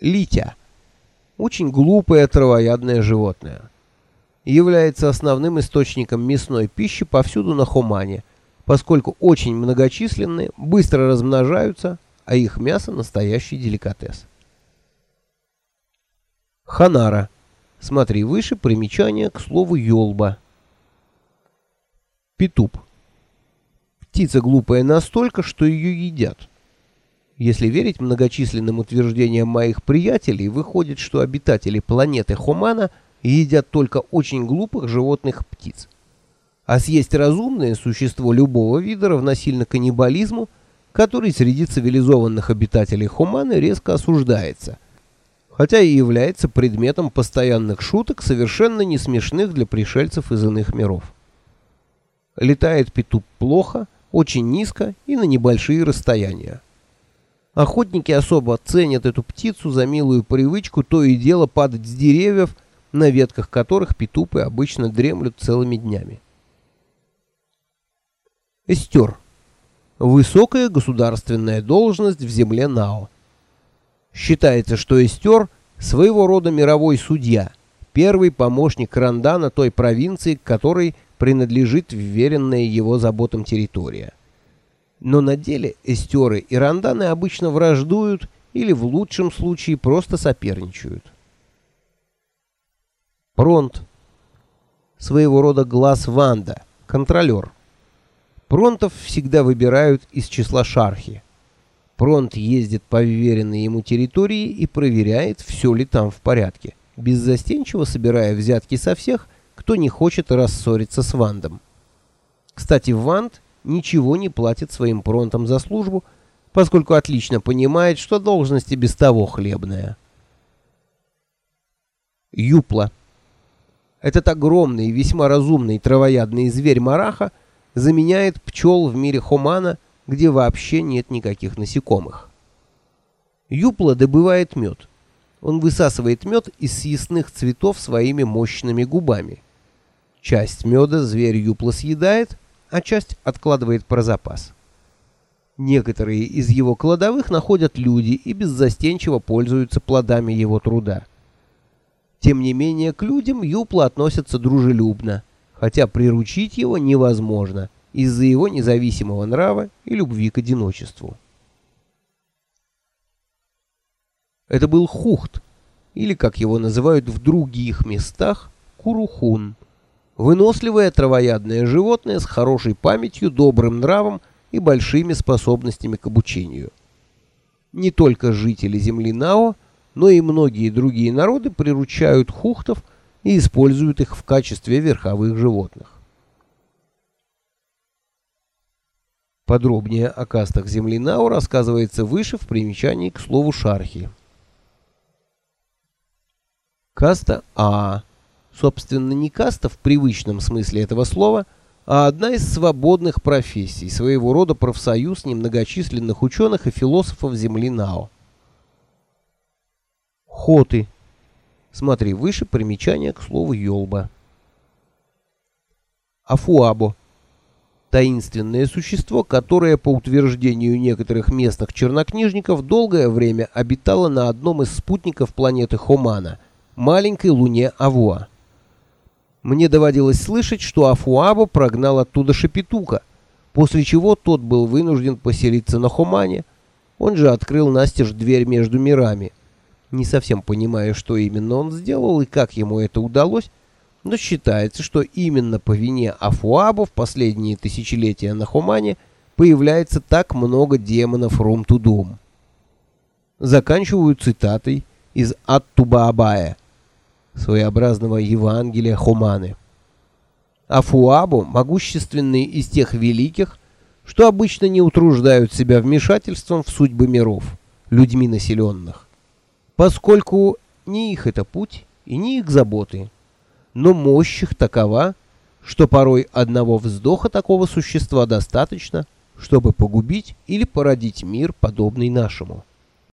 Литя. Очень глупое травоядное животное. Является основным источником мясной пищи повсюду на Хумане, поскольку очень многочисленны, быстро размножаются, а их мясо настоящий деликатес. Ханара. Смотри выше примечание к слову ёлба. Петуп. Птица глупая настолько, что ее едят. Если верить многочисленным утверждениям моих приятелей, выходит, что обитатели планеты Хумана едят только очень глупых животных птиц. А съесть разумное существо любого вида равносильно каннибализму, который среди цивилизованных обитателей Хумана резко осуждается, хотя и является предметом постоянных шуток, совершенно не смешных для пришельцев из иных миров. Летает петух плохо, очень низко и на небольшие расстояния. Охотники особо ценят эту птицу за милую привычку то и дело падать с деревьев, на ветках которых петупы обычно дремлют целыми днями. Эстер. Высокая государственная должность в земле Нао. Считается, что Эстер – своего рода мировой судья, первый помощник Рандана той провинции, которой принадлежит вверенная его заботам территория. Но на деле эстеры и ранданы обычно враждуют или в лучшем случае просто соперничают. Пронт. Своего рода глаз Ванда, контролер. Пронтов всегда выбирают из числа шархи. Пронт ездит по вверенной ему территории и проверяет, все ли там в порядке, беззастенчиво собирая взятки со всех, кто не хочет рассориться с Вандом. Кстати, Ванд ничего не платит своим пронтам за службу, поскольку отлично понимает, что должность и без того хлебная. Юпла. Этот огромный и весьма разумный травоядный зверь Мараха заменяет пчел в мире Хомана, где вообще нет никаких насекомых. Юпла добывает мед. Он высасывает мед из съестных цветов своими мощными губами. Часть меда зверь Юпла съедает, а часть откладывает про запас. Некоторые из его кладовых находят люди и беззастенчиво пользуются плодами его труда. Тем не менее, к людям Юпла относятся дружелюбно, хотя приручить его невозможно из-за его независимого нрава и любви к одиночеству. Это был Хухт, или, как его называют в других местах, Курухун. Выносливое травоядное животное с хорошей памятью, добрым нравом и большими способностями к обучению. Не только жители земли Нао, но и многие другие народы приручают хухтов и используют их в качестве верховых животных. Подробнее о кастах земли Нао рассказывается выше в примечании к слову шархи. Каста А собственно, не каста в привычном смысле этого слова, а одна из свободных профессий, своего рода профсоюз немногочисленных ученых и философов Земли Нао. Хоты. Смотри выше примечание к слову «ёлба». Афуабо. Таинственное существо, которое, по утверждению некоторых местных чернокнижников, долгое время обитало на одном из спутников планеты Хомана, маленькой луне Авуа. Мне доводилось слышать, что Афуабо прогнал оттуда Шепетука, после чего тот был вынужден поселиться на Хумане. Он же открыл настежь дверь между мирами. Не совсем понимая, что именно он сделал и как ему это удалось, но считается, что именно по вине Афуабо в последние тысячелетия на Хумане появляется так много демонов Рум-Тудум. Заканчиваю цитатой из Ат-Тубаабая – своеобразного Евангелия Хуманы. А Фуабу могущественный из тех великих, что обычно не утруждают себя вмешательством в судьбы миров, людьми населенных, поскольку не их это путь и не их заботы, но мощь их такова, что порой одного вздоха такого существа достаточно, чтобы погубить или породить мир, подобный нашему.